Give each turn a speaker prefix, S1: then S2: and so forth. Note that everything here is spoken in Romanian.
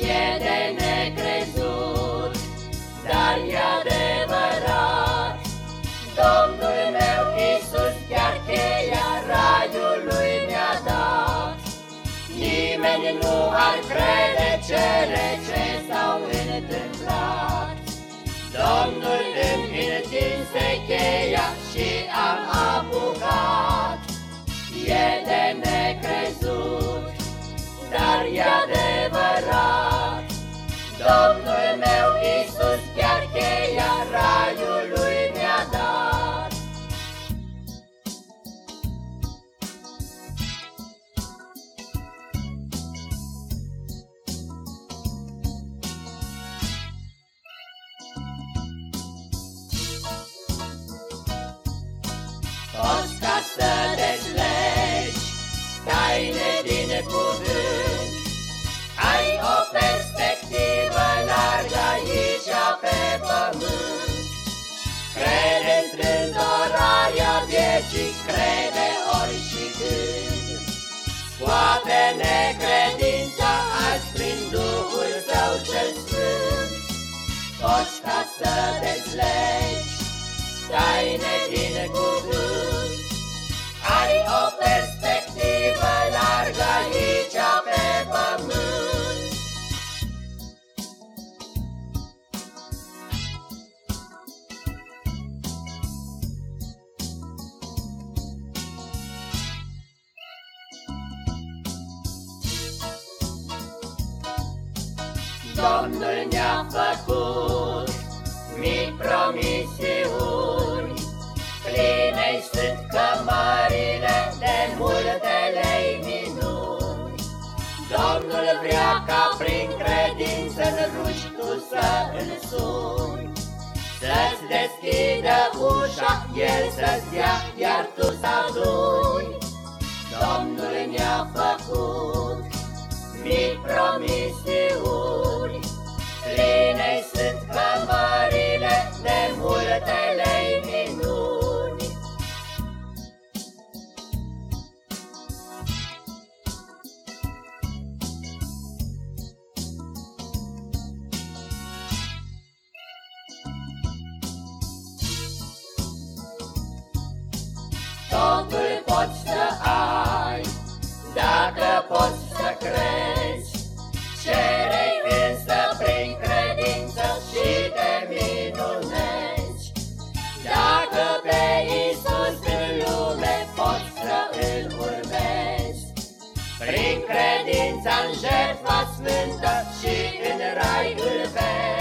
S1: E de necrezut, dar e adevărat. Domnul meu Iisus chiar cheia raiului mi-a dat. Nimeni nu ar crede cele ce s-au întâmplat. Domnul îmi întinse cheia taine din cuvânt, ai o perspectivă largă aici pe pământ. Domnul ne-a făcut Pline sunt cămările de multele minuni. Domnul vrea ca prin credință în ruși tu să însuni, Să-ți deschidă ușa, El să-ți dea, Totul poți să ai, dacă poți să crezi, Cere însă prin credință și te minunezi. Dacă pe Iisus în lume poți să îl urmezi, Prin credința în jertfa sfântă și în rai îl vezi,